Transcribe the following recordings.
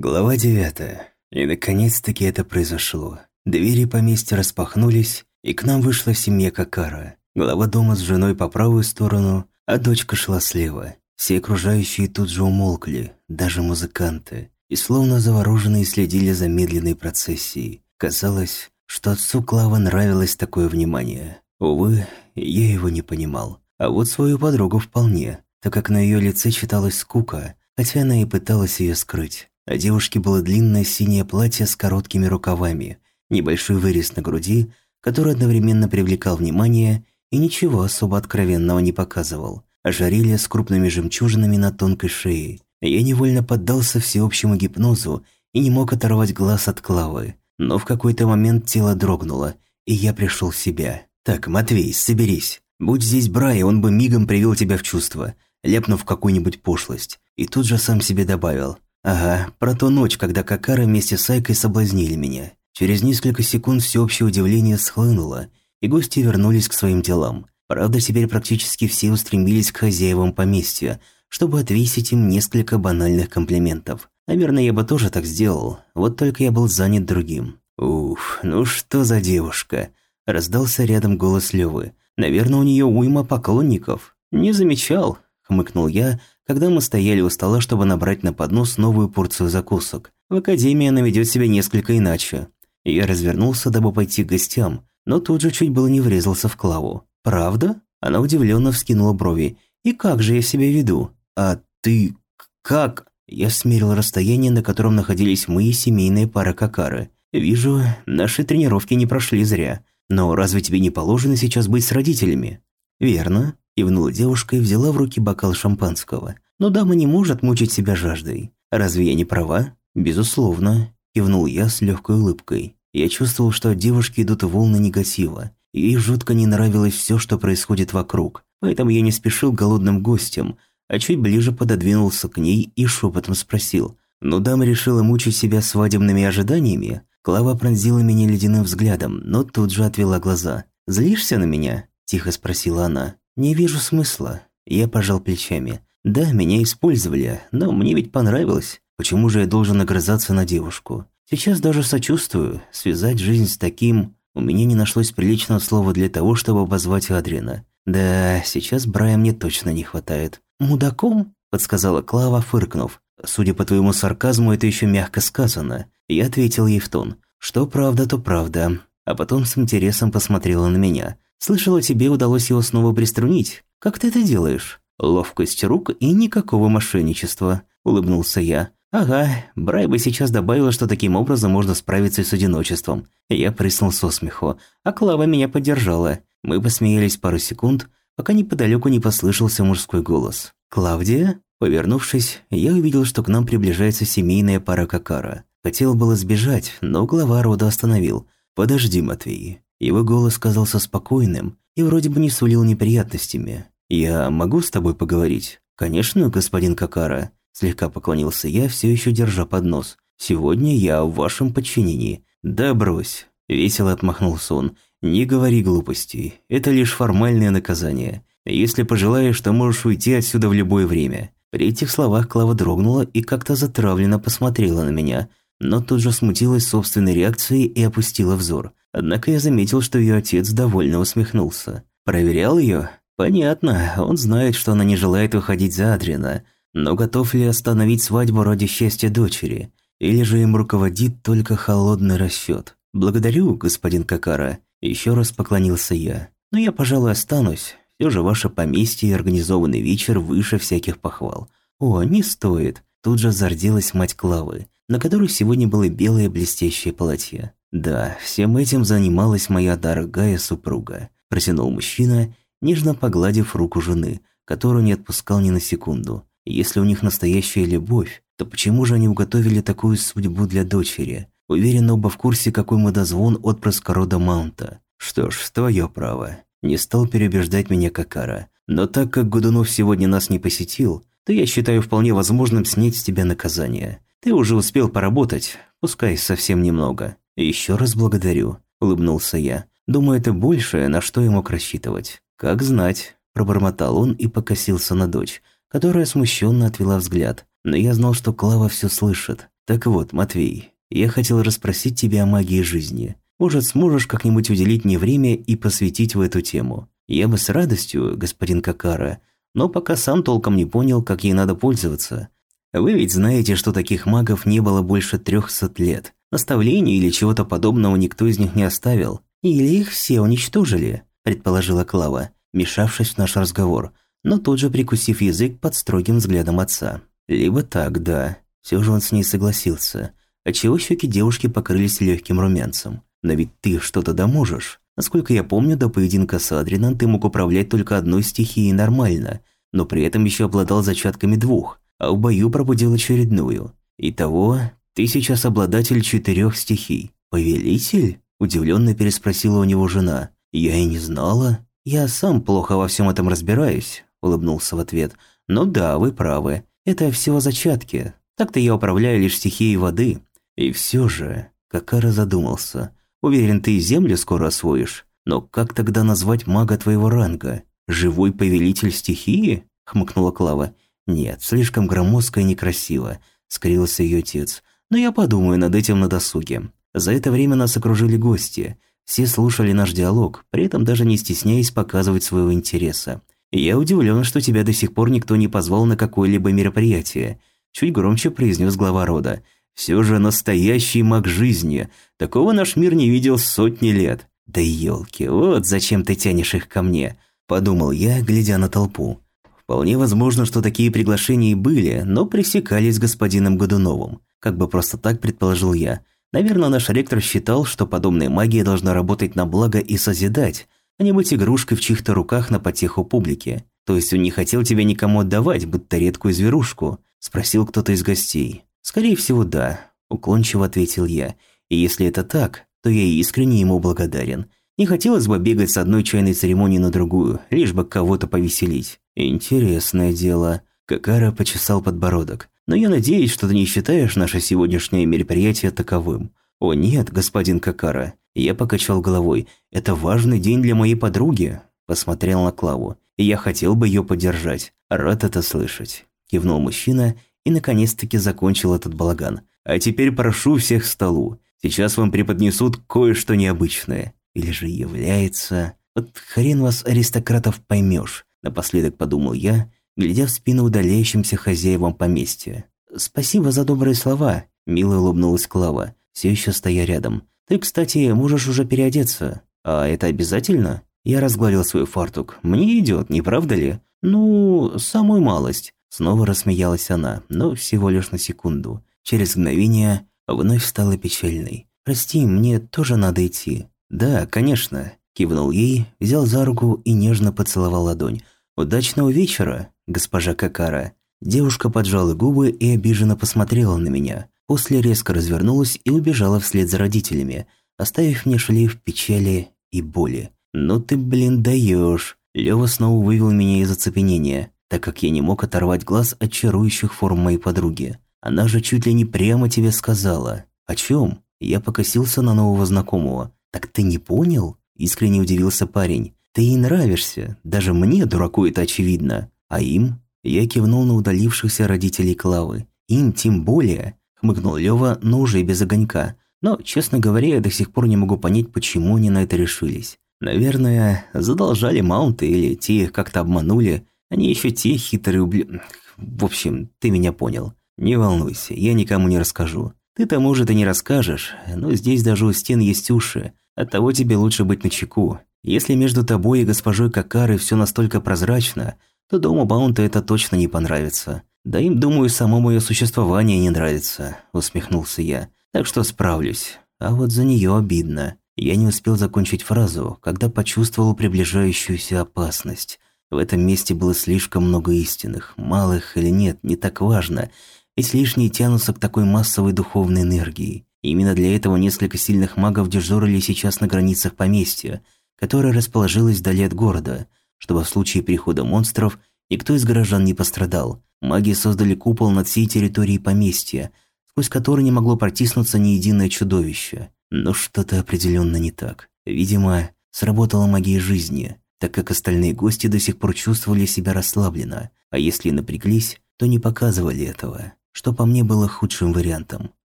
Глава девятая. И наконец-таки это произошло. Двери поместья распахнулись, и к нам вышла семья Какара. Глава дома с женой по правую сторону, а дочка шла слева. Все окружающие тут же умолкли, даже музыканты, и словно завороженные следили за медленной процессией. Казалось, что отцу Клава нравилось такое внимание. Увы, я его не понимал. А вот свою подругу вполне, так как на ее лице читалась скука, хотя она и пыталась ее скрыть. А девушке было длинное синее платье с короткими рукавами, небольшой вырез на груди, который одновременно привлекал внимание и ничего особо откровенного не показывал. Ожерелье с крупными жемчужинами на тонкой шее. Я невольно поддался всеобщему гипнозу и не мог оторвать глаз от Клавы. Но в какой-то момент тело дрогнуло, и я пришел в себя. «Так, Матвей, соберись. Будь здесь Брай, он бы мигом привел тебя в чувство, ляпнув какую-нибудь пошлость». И тут же сам себе добавил. Ага, про ту ночь, когда Какара вместе с Айкой соблазнили меня. Через несколько секунд всеобщее удивление схлынуло, и гости вернулись к своим делам. Правда, теперь практически все устремились к хозяевам поместья, чтобы отвесить им несколько банальных комплиментов. Наверное, я бы тоже так сделал, вот только я был занят другим. «Уф, ну что за девушка?» – раздался рядом голос Лёвы. «Наверное, у нее уйма поклонников». «Не замечал», – хмыкнул я, когда мы стояли у стола, чтобы набрать на поднос новую порцию закусок. В академии она ведет себя несколько иначе. Я развернулся, дабы пойти к гостям, но тут же чуть было не врезался в Клаву. «Правда?» Она удивленно вскинула брови. «И как же я себя веду?» «А ты... как?» Я смерил расстояние, на котором находились мы и семейная пара Какары. «Вижу, наши тренировки не прошли зря. Но разве тебе не положено сейчас быть с родителями?» «Верно. Кивнула девушка и взяла в руки бокал шампанского. «Но дама не может мучить себя жаждой. Разве я не права?» «Безусловно», – кивнул я с легкой улыбкой. Я чувствовал, что от девушки идут волны негатива. Ей жутко не нравилось все, что происходит вокруг. Поэтому я не спешил голодным гостем, а чуть ближе пододвинулся к ней и шепотом спросил. «Ну, дама решила мучить себя свадебными ожиданиями?» Клава пронзила меня ледяным взглядом, но тут же отвела глаза. «Злишься на меня?» – тихо спросила она. «Не вижу смысла». Я пожал плечами. «Да, меня использовали, но мне ведь понравилось. Почему же я должен огрызаться на девушку? Сейчас даже сочувствую. Связать жизнь с таким... У меня не нашлось приличного слова для того, чтобы обозвать Адрина. Да, сейчас Брая мне точно не хватает. «Мудаком?» – подсказала Клава, фыркнув. «Судя по твоему сарказму, это еще мягко сказано». Я ответил ей в тон. «Что правда, то правда». А потом с интересом посмотрела на меня – Слышала, тебе удалось его снова приструнить. Как ты это делаешь? Ловкость рук и никакого мошенничества, улыбнулся я. Ага, Брай бы сейчас добавила, что таким образом можно справиться с одиночеством. Я приснул со смеху, а Клава меня поддержала. Мы посмеялись пару секунд, пока неподалеку не послышался мужской голос. «Клавдия?» Повернувшись, я увидел, что к нам приближается семейная пара Какара. Хотел было сбежать, но глава рода остановил. «Подожди, Матвей, его голос казался спокойным и вроде бы не сулил неприятностями. «Я могу с тобой поговорить?» «Конечно, господин Какара», – слегка поклонился я, все еще держа поднос. «Сегодня я в вашем подчинении». «Да брось», – весело отмахнулся он. «Не говори глупостей, это лишь формальное наказание. Если пожелаешь, то можешь уйти отсюда в любое время». При этих словах Клава дрогнула и как-то затравленно посмотрела на меня, но тут же смутилась собственной реакцией и опустила взор. Однако я заметил, что ее отец довольно усмехнулся. Проверял ее? Понятно, он знает, что она не желает выходить за Адрина, но готов ли остановить свадьбу ради счастья дочери? Или же им руководит только холодный расчет? Благодарю, господин Какара. Еще раз поклонился я. Но я, пожалуй, останусь. Все же ваше поместье и организованный вечер выше всяких похвал. О, не стоит. Тут же зарделась мать Клавы, на которой сегодня было белое блестящее платье. «Да, всем этим занималась моя дорогая супруга», – протянул мужчина, нежно погладив руку жены, которую не отпускал ни на секунду. «Если у них настоящая любовь, то почему же они уготовили такую судьбу для дочери? Уверен, оба в курсе, какой мудозвон отпрыска рода Маунта. Что ж, твое право. Не стал переубеждать меня Какара. Но так как Годунов сегодня нас не посетил, то я считаю вполне возможным снять с тебя наказание. Ты уже успел поработать, пускай совсем немного. «Еще раз благодарю», – улыбнулся я. «Думаю, это большее, на что я мог рассчитывать». «Как знать», – пробормотал он и покосился на дочь, которая смущенно отвела взгляд. Но я знал, что Клава все слышит. Так вот, Матвей, я хотел расспросить тебя о магии жизни. Может, сможешь как-нибудь уделить мне время и посвятить в эту тему? Я бы с радостью, господин Какара, но пока сам толком не понял, как ей надо пользоваться. Вы ведь знаете, что таких магов не было больше трехсот лет. Наставлений или чего-то подобного никто из них не оставил. Или их все уничтожили, предположила Клава, мешавшись в наш разговор, но тут же прикусив язык под строгим взглядом отца. Либо так, да. Все же он с ней согласился. Отчего щеки девушки покрылись легким румянцем. Но ведь ты что-то да можешь. Насколько я помню, до поединка с Адрином ты мог управлять только одной стихией нормально, но при этом еще обладал зачатками двух, а в бою пробудил очередную. Итого, ты сейчас обладатель четырех стихий. Повелитель? Удивленно переспросила у него жена. Я и не знала. Я сам плохо во всем этом разбираюсь, улыбнулся в ответ. Но да, вы правы. Это всего зачатки. Так-то я управляю лишь стихией воды. И все же, Какара задумался. Уверен, ты и землю скоро освоишь. Но как тогда назвать мага твоего ранга? Живой повелитель стихии? Хмыкнула Клава. Нет, слишком громоздко и некрасиво. Скрился ее отец. Но я подумаю над этим на досуге. За это время нас окружили гости. Все слушали наш диалог, при этом даже не стесняясь показывать своего интереса. «Я удивлен, что тебя до сих пор никто не позвал на какое-либо мероприятие», чуть громче произнес глава рода. Все же настоящий маг жизни. Такого наш мир не видел сотни лет. Да елки, вот зачем ты тянешь их ко мне, подумал я, глядя на толпу. Вполне возможно, что такие приглашения и были, но пресекались господином Годуновым. Как бы просто так предположил я. Наверное, наш ректор считал, что подобная магия должна работать на благо и созидать, а не быть игрушкой в чьих-то руках на потеху публики. То есть он не хотел тебя никому отдавать, будто редкую зверушку? Спросил кто-то из гостей. «Скорее всего, да», – уклончиво ответил я. «И если это так, то я искренне ему благодарен. Не хотелось бы бегать с одной чайной церемонии на другую, лишь бы кого-то повеселить. Интересное дело». Какара почесал подбородок. «Но я надеюсь, что ты не считаешь наше сегодняшнее мероприятие таковым». «О нет, господин Какара». Я покачал головой. «Это важный день для моей подруги». Посмотрел на Клаву. «И я хотел бы ее поддержать. Рад это слышать». Кивнул мужчина и наконец-таки закончил этот балаган. А теперь прошу всех к столу. Сейчас вам преподнесут кое-что необычное. Или же является... Вот хрен вас, аристократов, поймешь. Напоследок подумал я, глядя в спину удаляющимся хозяевам поместья. «Спасибо за добрые слова», – мило улыбнулась Клава, все еще стоя рядом. «Ты, кстати, можешь уже переодеться. А это обязательно?» Я разгладил свой фартук. «Мне идет, не правда ли?» «Ну, самую малость. Снова рассмеялась она, но всего лишь на секунду. Через мгновение вновь стала печальной. «Прости, мне тоже надо идти». «Да, конечно», – кивнул ей, взял за руку и нежно поцеловал ладонь. «Удачного вечера, госпожа Какара». Девушка поджала губы и обиженно посмотрела на меня. После резко развернулась и убежала вслед за родителями, оставив мне шлейф печали и боли. «Ну ты, блин, даешь!» Лёва снова вывел меня из оцепенения так как я не мог оторвать глаз от чарующих форм моей подруги. Она же чуть ли не прямо тебе сказала. О чем? Я покосился на нового знакомого. Так ты не понял? Искренне удивился парень. Ты ей нравишься. Даже мне, дураку, это очевидно. А им? Я кивнул на удалившихся родителей Клавы. Им тем более, хмыкнул Лёва, но уже без огонька. Но, честно говоря, я до сих пор не могу понять, почему они на это решились. Наверное, задолжали маунты или те их как-то обманули, они еще те хитрые убли... В общем, ты меня понял. Не волнуйся, я никому не расскажу. Ты-то, может, и не расскажешь, но здесь даже у стен есть уши. Оттого тебе лучше быть начеку. Если между тобой и госпожой Какарой все настолько прозрачно, то дому Баунта это точно не понравится. Да им, думаю, само мое существование не нравится, усмехнулся я. Так что справлюсь. А вот за нее обидно. Я не успел закончить фразу, когда почувствовал приближающуюся опасность. В этом месте было слишком много истинных, малых или нет, не так важно, ведь лишние тянутся к такой массовой духовной энергии. Именно для этого несколько сильных магов дежурили сейчас на границах поместья, которое расположилось вдали от города, чтобы в случае прихода монстров никто из горожан не пострадал. Маги создали купол над всей территорией поместья, сквозь который не могло протиснуться ни единое чудовище. Но что-то определенно не так. Видимо, сработала магия жизни – так как остальные гости до сих пор чувствовали себя расслабленно, а если напряглись, то не показывали этого. что по мне было худшим вариантом.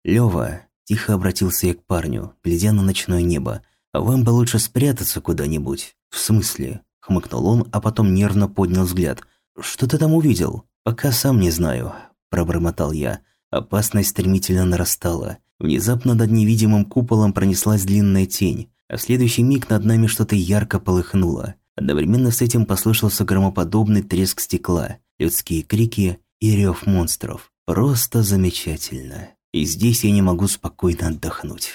«Лёва», – тихо обратился я к парню, глядя на ночное небо, «а вам бы лучше спрятаться куда-нибудь». «В смысле?» – хмыкнул он, а потом нервно поднял взгляд. «Что ты там увидел?» «Пока сам не знаю», – пробормотал я. Опасность стремительно нарастала. Внезапно над невидимым куполом пронеслась длинная тень, а в следующий миг над нами что-то ярко полыхнуло. Одновременно с этим послышался громоподобный треск стекла, людские крики и рев монстров. Просто замечательно. И здесь я не могу спокойно отдохнуть.